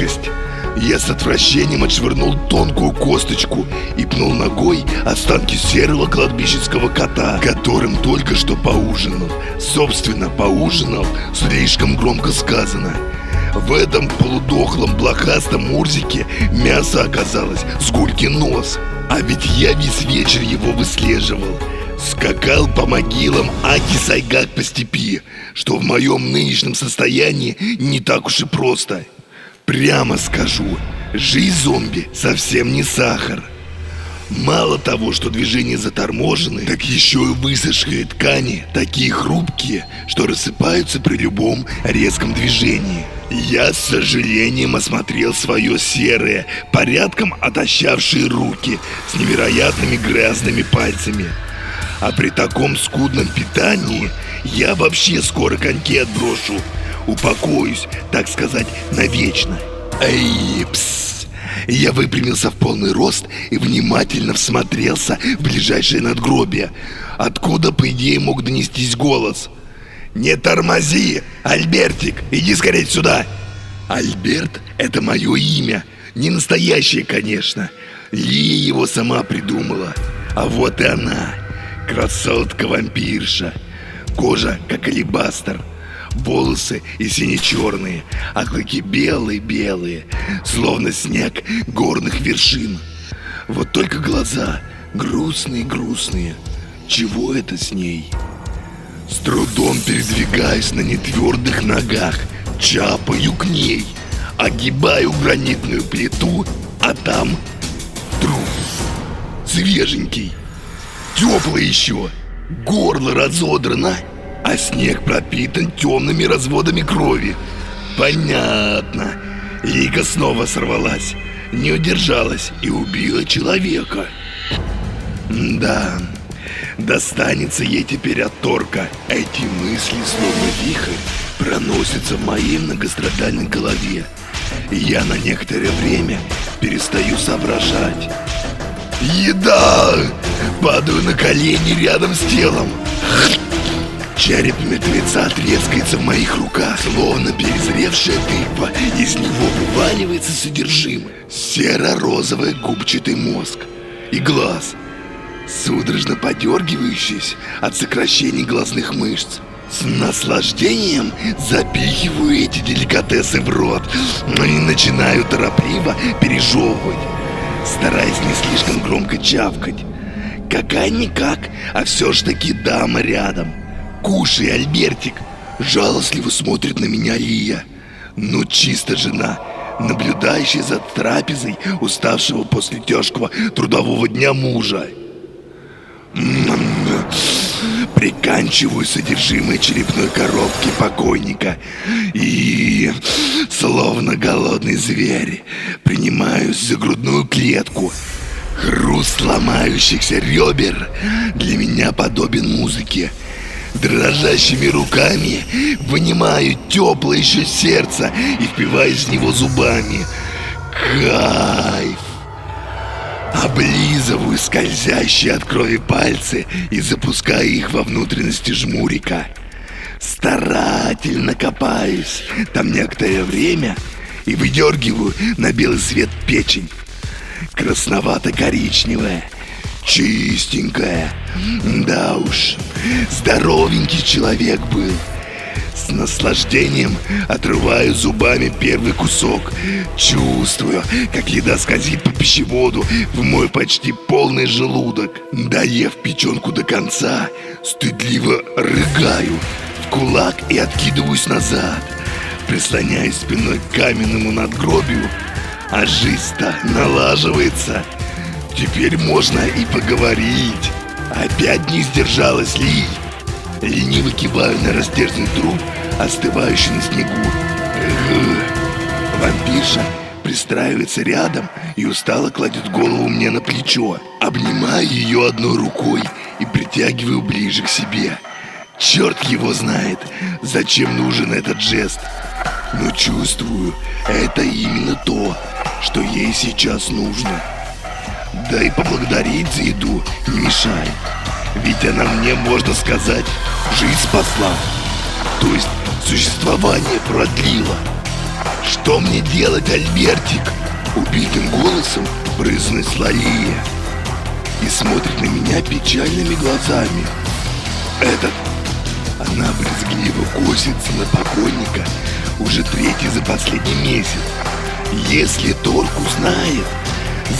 мерзкость. Я с отвращением отшвырнул тонкую косточку и пнул ногой останки серого кладбищенского кота, которым только что поужинал. Собственно, поужинал, слишком громко сказано. В этом полудохлом блохастом Мурзике мясо оказалось с гулькин нос. А ведь я весь вечер его выслеживал. Скакал по могилам Аки Сайгак по степи, что в моем нынешнем состоянии не так уж и просто. Прямо скажу, жизнь зомби совсем не сахар. Мало того, что движения заторможены, так еще и высохшие ткани такие хрупкие, что рассыпаются при любом резком движении. Я с сожалением осмотрел свое серое, порядком отощавшие руки с невероятными грязными пальцами. А при таком скудном питании я вообще скоро коньки отброшу. Упокоюсь, так сказать, навечно. Эй, пс! Я выпрямился в полный рост и внимательно всмотрелся в ближайшее надгробие, откуда, по идее, мог донестись голос. «Не тормози! Альбертик, иди скорее сюда!» Альберт — это мое имя, не настоящее, конечно. Лия его сама придумала. А вот и она, красотка-вампирша. Кожа, как алебастр, волосы и сине-черные, а клыки белые-белые, словно снег горных вершин. Вот только глаза грустные-грустные. Чего это с ней? С трудом передвигаясь на нетвердых ногах, чапаю к ней, огибаю гранитную плиту, а там труп. Свеженький, теплый еще, горло разодрано, а снег пропитан темными разводами крови. Понятно. Лика снова сорвалась, не удержалась и убила человека. Да, достанется ей теперь от торка. Эти мысли, словно вихрь, проносятся в моей многострадальной голове. Я на некоторое время перестаю соображать. Еда! Падаю на колени рядом с телом. Череп мертвеца трескается в моих руках, словно перезревшая тыква. Из него вываливается содержимое. Серо-розовый губчатый мозг и глаз, судорожно подергивающийся от сокращений глазных мышц. С наслаждением запихиваю эти деликатесы в рот и начинаю торопливо пережевывать, стараясь не слишком громко чавкать. Какая-никак, а все ж таки дама рядом. Кушай, Альбертик. Жалостливо смотрит на меня Лия. Ну, чисто жена, наблюдающая за трапезой уставшего после тяжкого трудового дня мужа. Приканчиваю содержимое черепной коробки покойника и, словно голодный зверь, принимаюсь за грудную клетку. Хруст ломающихся ребер для меня подобен музыке. Дрожащими руками вынимаю теплое еще сердце и впиваюсь в него зубами. Кайф! Облизываю скользящие от крови пальцы и запускаю их во внутренности жмурика. Старательно копаюсь там некоторое время и выдергиваю на белый свет печень. Красновато-коричневая, чистенькая. Да уж, здоровенький человек был. С наслаждением отрываю зубами первый кусок. Чувствую, как еда скользит по пищеводу в мой почти полный желудок. Доев печенку до конца, стыдливо рыгаю в кулак и откидываюсь назад. Прислоняюсь спиной к каменному надгробию, а жизнь-то налаживается. Теперь можно и поговорить. Опять не сдержалась Ли. Лениво киваю на растерзанный труп, остывающий на снегу. Вампирша пристраивается рядом и устало кладет голову мне на плечо. Обнимаю ее одной рукой и притягиваю ближе к себе. Черт его знает, зачем нужен этот жест. Но чувствую, это именно то, что ей сейчас нужно. Да и поблагодарить за еду не мешает. Ведь она мне, можно сказать, жизнь спасла. То есть существование продлила. Что мне делать, Альбертик? Убитым голосом произнесла Лия и смотрит на меня печальными глазами. Этот... Она брезгливо косится на покойника уже третий за последний месяц. Если Торг узнает,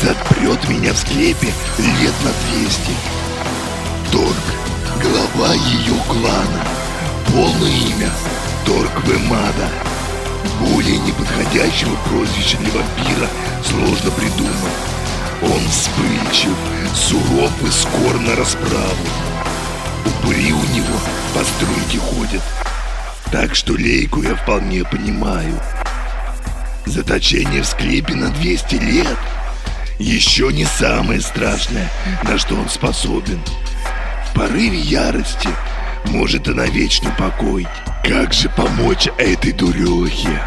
запрет меня в склепе лет на 200. Торг, глава ее клана, полное имя Торг Вемада. Более неподходящего прозвища для вампира сложно придумать. Он вспыльчив, суров и скор на расправу. Упыри у него по струнке ходят. Так что лейку я вполне понимаю. Заточение в склепе на 200 лет еще не самое страшное, на что он способен. В порыве ярости может и навечно покоить. Как же помочь этой дурехе?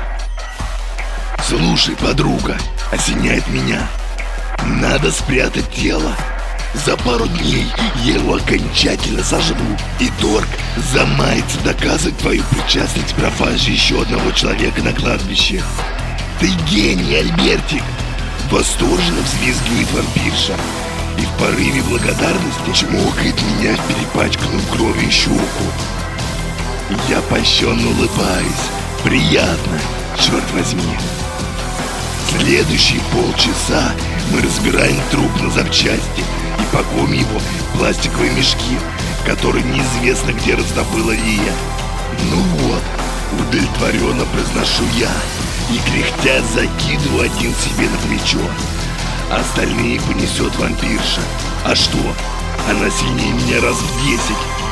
Слушай, подруга, осеняет меня. Надо спрятать тело. За пару дней я его окончательно сожму. И Торг замается доказывать твою причастность к пропаже еще одного человека на кладбище. Ты гений, Альбертик! Восторженно взвизгивает вампирша и в порыве благодарности чмокает меня в перепачканную кровью щеку. Я пощенно улыбаюсь. Приятно, черт возьми. Следующие полчаса мы разбираем труп на запчасти и пакуем его в пластиковые мешки, которые неизвестно где раздобыла Лия. Ну вот, удовлетворенно произношу я и кряхтя закидываю один себе на плечо. Остальные понесет вампирша. А что? Она сильнее меня раз в десять.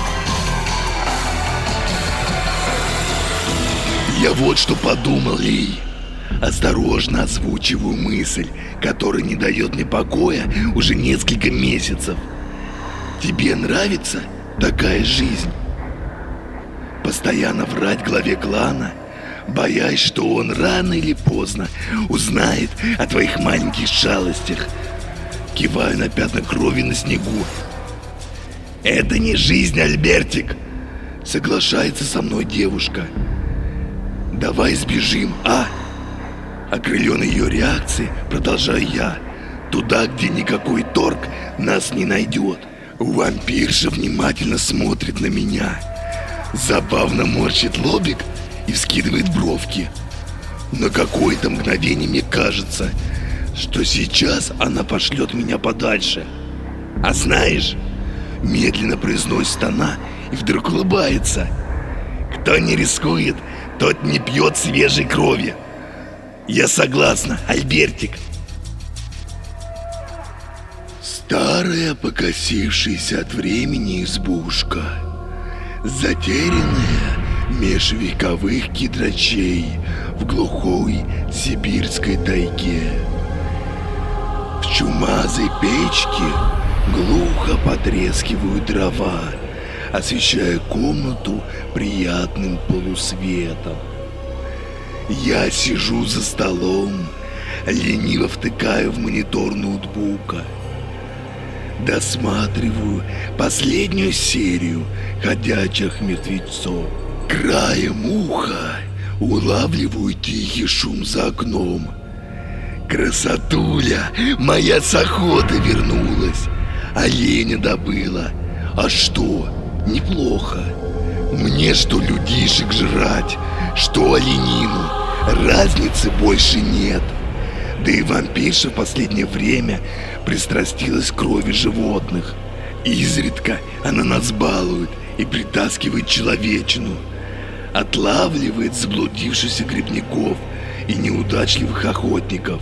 Я вот что подумал, Ли. Осторожно озвучиваю мысль, которая не дает мне покоя уже несколько месяцев. Тебе нравится такая жизнь? Постоянно врать главе клана, боясь, что он рано или поздно узнает о твоих маленьких шалостях. Киваю на пятна крови на снегу. Это не жизнь, Альбертик, соглашается со мной девушка. Давай сбежим, а? Окрылен ее реакцией, продолжаю я. Туда, где никакой торг нас не найдет. Вампирша внимательно смотрит на меня. Забавно морщит лобик и вскидывает бровки. На какое-то мгновение мне кажется, что сейчас она пошлет меня подальше. А знаешь, медленно произносит она и вдруг улыбается. Кто не рискует, тот не пьет свежей крови. Я согласна, Альбертик. Старая, покосившаяся от времени избушка, затерянная меж вековых кедрачей в глухой сибирской тайге. В чумазой печке глухо потрескивают дрова, освещая комнату приятным полусветом. Я сижу за столом, лениво втыкаю в монитор ноутбука. Досматриваю последнюю серию «Ходячих мертвецов». Краем уха улавливаю тихий шум за окном. Красотуля, моя с охоты вернулась, оленя добыла. А что, неплохо. Мне что людишек жрать, что оленину, разницы больше нет. Да и вампирша в последнее время пристрастилась к крови животных. Изредка она нас балует и притаскивает человечину. Отлавливает заблудившихся грибников и неудачливых охотников.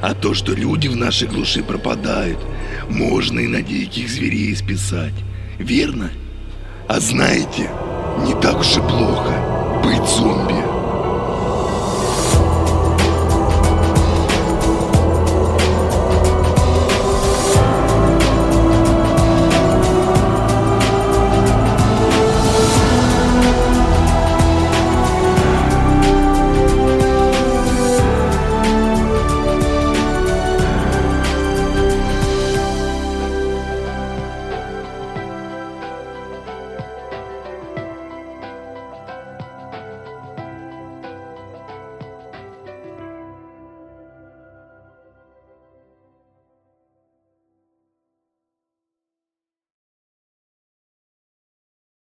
А то, что люди в нашей глуши пропадают, можно и на диких зверей списать. Верно? А знаете, не так уж и плохо быть зомби.